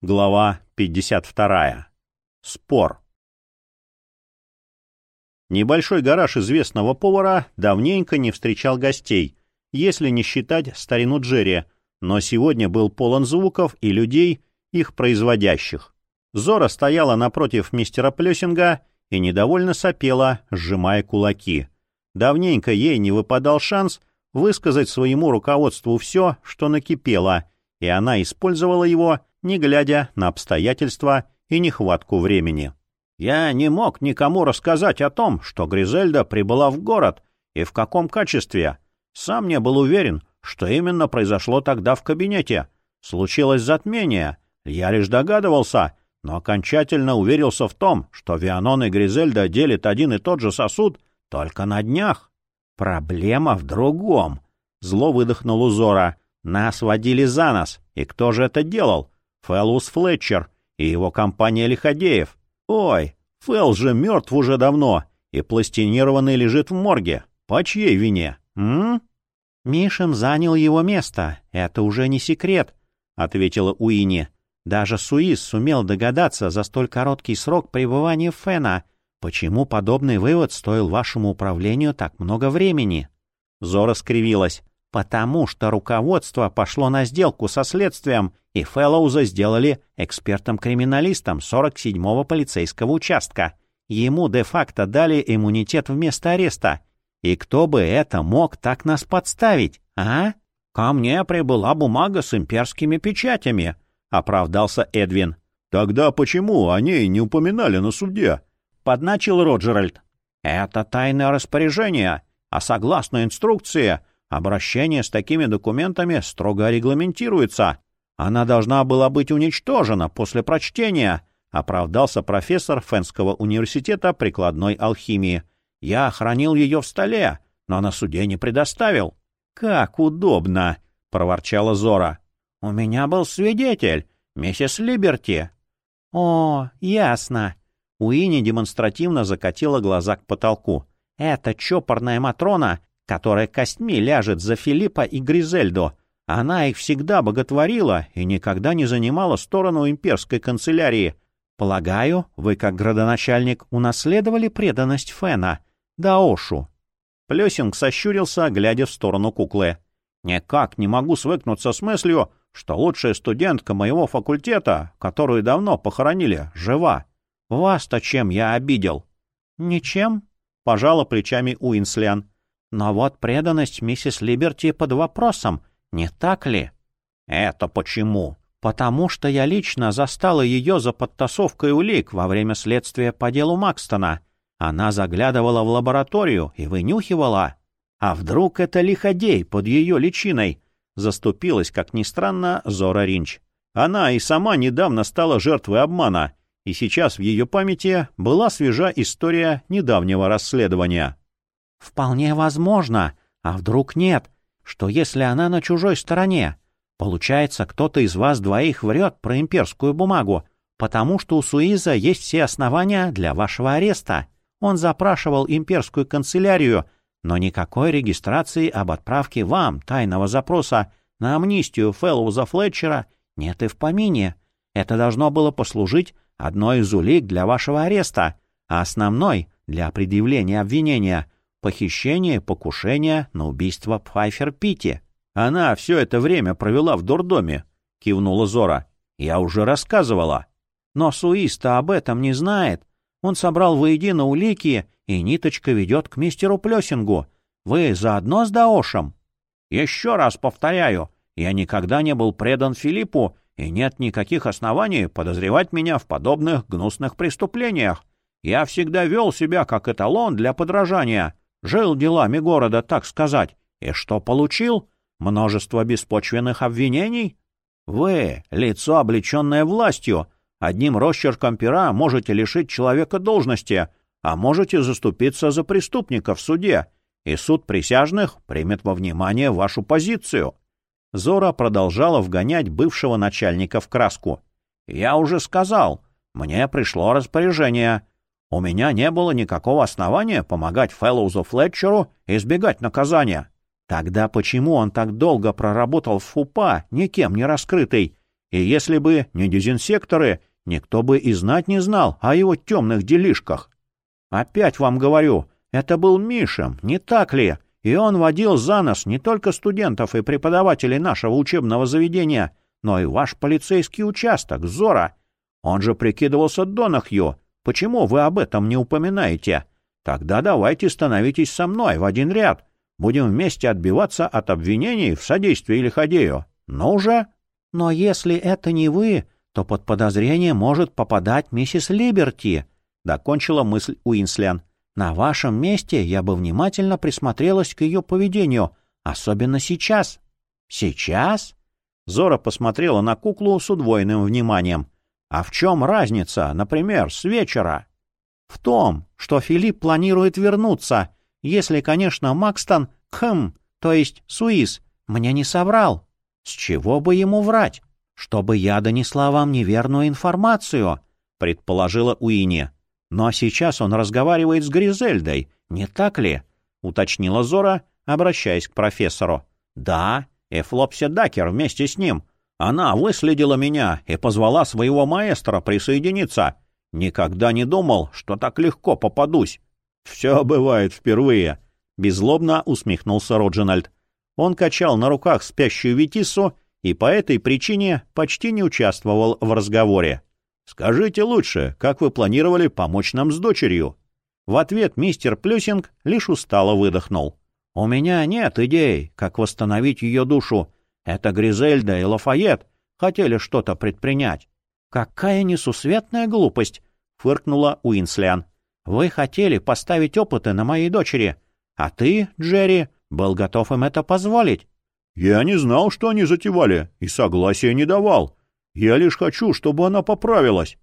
Глава 52. Спор. Небольшой гараж известного повара давненько не встречал гостей, если не считать старину Джерри, но сегодня был полон звуков и людей, их производящих. Зора стояла напротив мистера Плесинга и недовольно сопела, сжимая кулаки. Давненько ей не выпадал шанс высказать своему руководству все, что накипело, и она использовала его, не глядя на обстоятельства и нехватку времени. Я не мог никому рассказать о том, что Гризельда прибыла в город и в каком качестве. Сам не был уверен, что именно произошло тогда в кабинете. Случилось затмение. Я лишь догадывался, но окончательно уверился в том, что Вианон и Гризельда делят один и тот же сосуд только на днях. Проблема в другом. Зло выдохнул Узора. Нас водили за нос. И кто же это делал? Фэллус Флетчер и его компания лиходеев. Ой, Фэлл же мертв уже давно, и пластинированный лежит в морге. По чьей вине? М? Мишем занял его место. Это уже не секрет, — ответила Уини. Даже Суис сумел догадаться за столь короткий срок пребывания Фена, почему подобный вывод стоил вашему управлению так много времени. Зора скривилась. Потому что руководство пошло на сделку со следствием, и Фэллоуза сделали экспертом-криминалистом 47-го полицейского участка. Ему де-факто дали иммунитет вместо ареста. И кто бы это мог так нас подставить, а? «Ко мне прибыла бумага с имперскими печатями», — оправдался Эдвин. «Тогда почему о ней не упоминали на суде?» — подначил Роджеральд. «Это тайное распоряжение, а согласно инструкции Обращение с такими документами строго регламентируется. Она должна была быть уничтожена после прочтения, оправдался профессор Фенского университета прикладной алхимии. Я хранил ее в столе, но на суде не предоставил. Как удобно, проворчала Зора. У меня был свидетель, миссис Либерти. О, ясно. Уинни демонстративно закатила глаза к потолку. Эта чопорная Матрона которая костьми ляжет за Филиппа и Гризельдо. Она их всегда боготворила и никогда не занимала сторону имперской канцелярии. Полагаю, вы, как градоначальник, унаследовали преданность Фена, Даошу. Плесинг сощурился, глядя в сторону куклы. «Никак не могу свыкнуться с мыслью, что лучшая студентка моего факультета, которую давно похоронили, жива. Вас-то чем я обидел?» «Ничем», — пожала плечами Уинслиан. Но вот преданность миссис Либерти под вопросом, не так ли? Это почему? Потому что я лично застала ее за подтасовкой улик во время следствия по делу Макстона. Она заглядывала в лабораторию и вынюхивала. А вдруг это лиходей под ее личиной? Заступилась, как ни странно, Зора Ринч. Она и сама недавно стала жертвой обмана, и сейчас в ее памяти была свежа история недавнего расследования. Вполне возможно. А вдруг нет? Что если она на чужой стороне? Получается, кто-то из вас двоих врет про имперскую бумагу, потому что у Суиза есть все основания для вашего ареста. Он запрашивал имперскую канцелярию, но никакой регистрации об отправке вам тайного запроса на амнистию Фэллоуза Флетчера нет и в помине. Это должно было послужить одной из улик для вашего ареста, а основной — для предъявления обвинения — Похищение, покушение на убийство Пфайфер Пити. Она все это время провела в дурдоме, — кивнула Зора. Я уже рассказывала. Но Суиста об этом не знает. Он собрал воедино улики, и ниточка ведет к мистеру Плесингу. Вы заодно с Даошем? Еще раз повторяю, я никогда не был предан Филиппу, и нет никаких оснований подозревать меня в подобных гнусных преступлениях. Я всегда вел себя как эталон для подражания. Жил делами города, так сказать. И что получил? Множество беспочвенных обвинений? Вы, лицо, облеченное властью, одним росчерком пера можете лишить человека должности, а можете заступиться за преступника в суде, и суд присяжных примет во внимание вашу позицию. Зора продолжала вгонять бывшего начальника в краску. «Я уже сказал, мне пришло распоряжение. У меня не было никакого основания помогать Фэллоузу Флетчеру избегать наказания. Тогда почему он так долго проработал в ФУПА, никем не раскрытый, И если бы не дезинсекторы, никто бы и знать не знал о его темных делишках. Опять вам говорю, это был Мишем, не так ли? И он водил за нос не только студентов и преподавателей нашего учебного заведения, но и ваш полицейский участок, Зора. Он же прикидывался Донахью. Почему вы об этом не упоминаете? Тогда давайте становитесь со мной в один ряд. Будем вместе отбиваться от обвинений в содействии лиходею. Ну уже. Но если это не вы, то под подозрение может попадать миссис Либерти, — докончила мысль Уинслян. На вашем месте я бы внимательно присмотрелась к ее поведению, особенно сейчас. Сейчас? Зора посмотрела на куклу с удвоенным вниманием. А в чем разница, например, с вечера? В том, что Филипп планирует вернуться, если, конечно, Макстон, хм, то есть Суис, мне не соврал. С чего бы ему врать? Чтобы я донесла вам неверную информацию, предположила Уинни. Но сейчас он разговаривает с Гризельдой, не так ли? уточнила Зора, обращаясь к профессору. Да, и Флопси Дакер вместе с ним. Она выследила меня и позвала своего маэстро присоединиться. Никогда не думал, что так легко попадусь. Все бывает впервые. Беззлобно усмехнулся Роджинальд. Он качал на руках спящую Витису и по этой причине почти не участвовал в разговоре. «Скажите лучше, как вы планировали помочь нам с дочерью?» В ответ мистер Плюсинг лишь устало выдохнул. «У меня нет идей, как восстановить ее душу. Это Гризельда и Лафайет хотели что-то предпринять». «Какая несусветная глупость!» — фыркнула Уинслян. «Вы хотели поставить опыты на моей дочери, а ты, Джерри, был готов им это позволить». «Я не знал, что они затевали, и согласия не давал», я лишь хочу, чтобы она поправилась.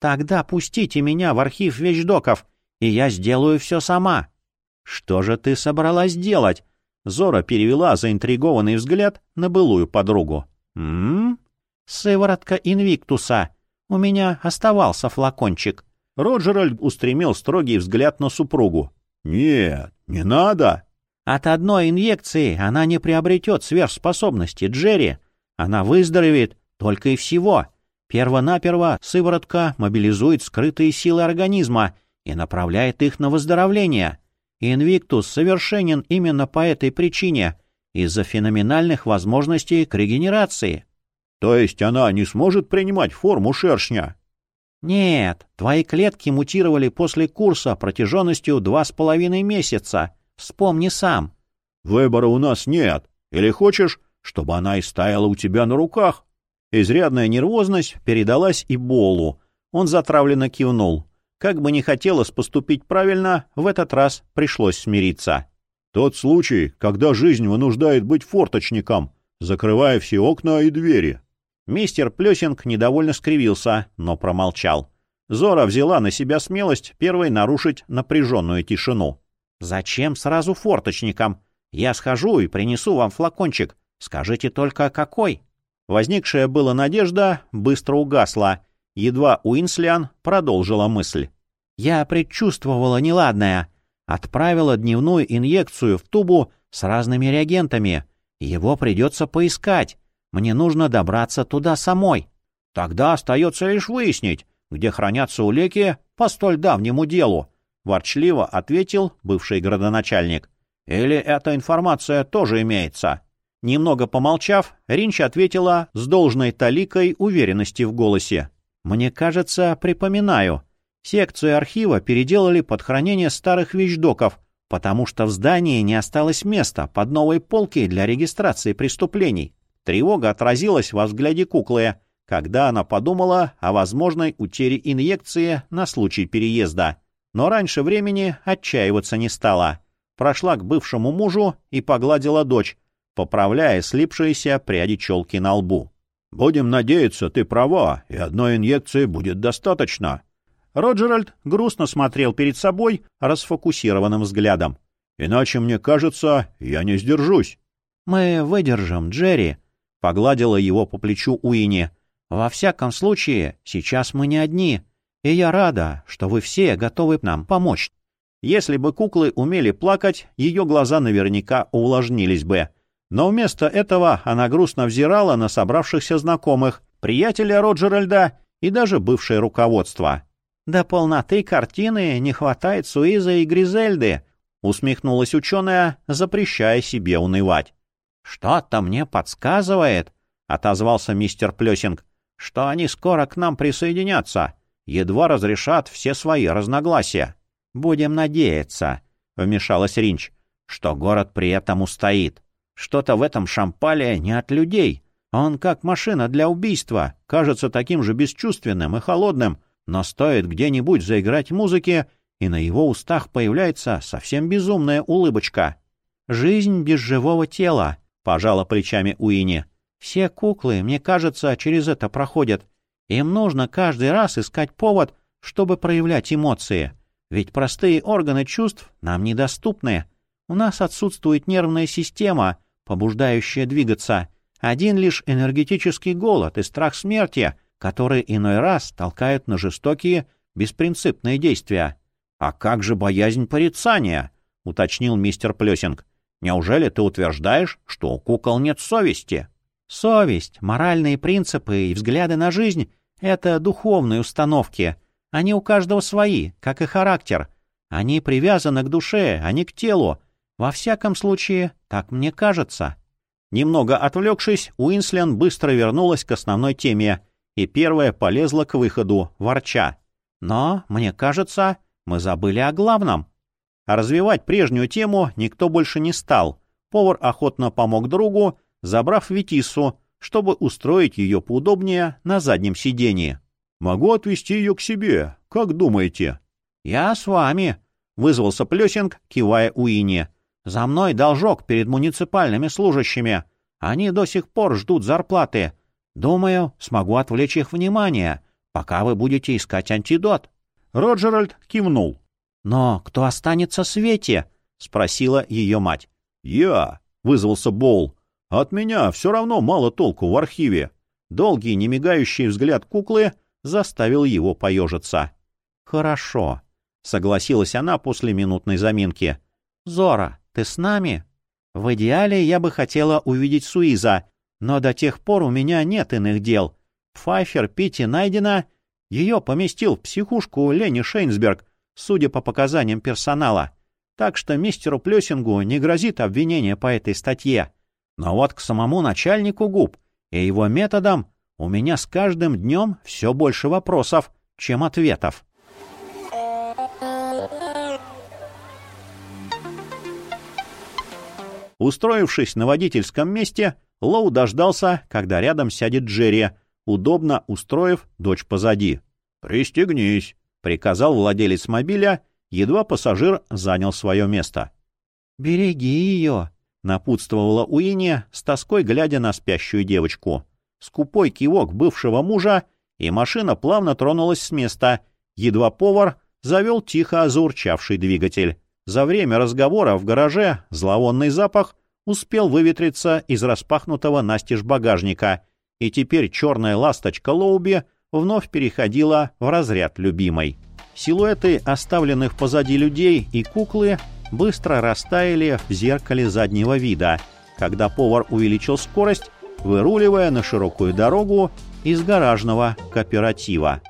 Тогда пустите меня в архив вещдоков, и я сделаю все сама. Что же ты собралась делать? Зора перевела заинтригованный взгляд на былую подругу. «М-м? Сыворотка инвиктуса. У меня оставался флакончик». Роджеральд устремил строгий взгляд на супругу. «Нет, не надо». «От одной инъекции она не приобретет сверхспособности, Джерри. Она выздоровеет только и всего. Первонаперво сыворотка мобилизует скрытые силы организма и направляет их на выздоровление. Инвиктус совершенен именно по этой причине, из-за феноменальных возможностей к регенерации. То есть она не сможет принимать форму шершня? Нет, твои клетки мутировали после курса протяженностью два с половиной месяца. Вспомни сам. Выбора у нас нет. Или хочешь, чтобы она истаяла у тебя на руках? Изрядная нервозность передалась и Болу. Он затравленно кивнул. Как бы не хотелось поступить правильно, в этот раз пришлось смириться. «Тот случай, когда жизнь вынуждает быть форточником, закрывая все окна и двери». Мистер Плесинг недовольно скривился, но промолчал. Зора взяла на себя смелость первой нарушить напряженную тишину. «Зачем сразу форточником? Я схожу и принесу вам флакончик. Скажите только, какой?» Возникшая была надежда быстро угасла. Едва Уинслиан продолжила мысль. «Я предчувствовала неладное. Отправила дневную инъекцию в тубу с разными реагентами. Его придется поискать. Мне нужно добраться туда самой. Тогда остается лишь выяснить, где хранятся улеки по столь давнему делу», — ворчливо ответил бывший градоначальник. «Или эта информация тоже имеется?» Немного помолчав, Ринч ответила с должной таликой уверенности в голосе. «Мне кажется, припоминаю. Секцию архива переделали под хранение старых вещдоков, потому что в здании не осталось места под новой полки для регистрации преступлений. Тревога отразилась во взгляде куклы, когда она подумала о возможной утере инъекции на случай переезда. Но раньше времени отчаиваться не стала. Прошла к бывшему мужу и погладила дочь, поправляя слипшиеся пряди челки на лбу. «Будем надеяться, ты права, и одной инъекции будет достаточно». Роджеральд грустно смотрел перед собой расфокусированным взглядом. «Иначе, мне кажется, я не сдержусь». «Мы выдержим, Джерри», — погладила его по плечу Уинни. «Во всяком случае, сейчас мы не одни, и я рада, что вы все готовы нам помочь». Если бы куклы умели плакать, ее глаза наверняка увлажнились бы — но вместо этого она грустно взирала на собравшихся знакомых приятеля Роджеральда и даже бывшее руководство. «До полноты картины не хватает Суиза и Гризельды», — усмехнулась ученая, запрещая себе унывать. «Что-то мне подсказывает», — отозвался мистер Плесинг, — «что они скоро к нам присоединятся, едва разрешат все свои разногласия». «Будем надеяться», — вмешалась Ринч, — «что город при этом устоит. Что-то в этом шампале не от людей. Он как машина для убийства, кажется таким же бесчувственным и холодным, но стоит где-нибудь заиграть музыки, и на его устах появляется совсем безумная улыбочка. «Жизнь без живого тела», — пожала плечами Уини. «Все куклы, мне кажется, через это проходят. Им нужно каждый раз искать повод, чтобы проявлять эмоции. Ведь простые органы чувств нам недоступны. У нас отсутствует нервная система, побуждающая двигаться. Один лишь энергетический голод и страх смерти, которые иной раз толкают на жестокие, беспринципные действия. «А как же боязнь порицания?» — уточнил мистер Плесинг. «Неужели ты утверждаешь, что у кукол нет совести?» «Совесть, моральные принципы и взгляды на жизнь — это духовные установки. Они у каждого свои, как и характер. Они привязаны к душе, а не к телу. Во всяком случае, так мне кажется». Немного отвлекшись, Уинслен быстро вернулась к основной теме — и первая полезла к выходу, ворча. «Но, мне кажется, мы забыли о главном». А развивать прежнюю тему никто больше не стал. Повар охотно помог другу, забрав Витису, чтобы устроить ее поудобнее на заднем сидении. «Могу отвезти ее к себе. Как думаете?» «Я с вами», — вызвался Плесинг, кивая Уине. «За мной должок перед муниципальными служащими. Они до сих пор ждут зарплаты. Думаю, смогу отвлечь их внимание, пока вы будете искать антидот. Роджеральд кивнул. «Но кто останется свете?» — спросила ее мать. «Я», — вызвался Боул. «От меня все равно мало толку в архиве». Долгий, немигающий взгляд куклы заставил его поежиться. «Хорошо», — согласилась она после минутной заминки. «Зора, ты с нами?» «В идеале я бы хотела увидеть Суиза но до тех пор у меня нет иных дел. Пфайфер Питти найдена. Ее поместил в психушку Лени Шейнсберг, судя по показаниям персонала. Так что мистеру Плесингу не грозит обвинение по этой статье. Но вот к самому начальнику губ и его методам у меня с каждым днем все больше вопросов, чем ответов. Устроившись на водительском месте, Лоу дождался, когда рядом сядет Джерри, удобно устроив дочь позади. «Пристегнись», — приказал владелец мобиля, едва пассажир занял свое место. «Береги ее», — напутствовала Уинни, с тоской глядя на спящую девочку. Скупой кивок бывшего мужа, и машина плавно тронулась с места, едва повар завел тихо заурчавший двигатель. За время разговора в гараже зловонный запах успел выветриться из распахнутого настежь багажника, и теперь черная ласточка Лоуби вновь переходила в разряд любимой. Силуэты оставленных позади людей и куклы быстро растаяли в зеркале заднего вида, когда повар увеличил скорость, выруливая на широкую дорогу из гаражного кооператива.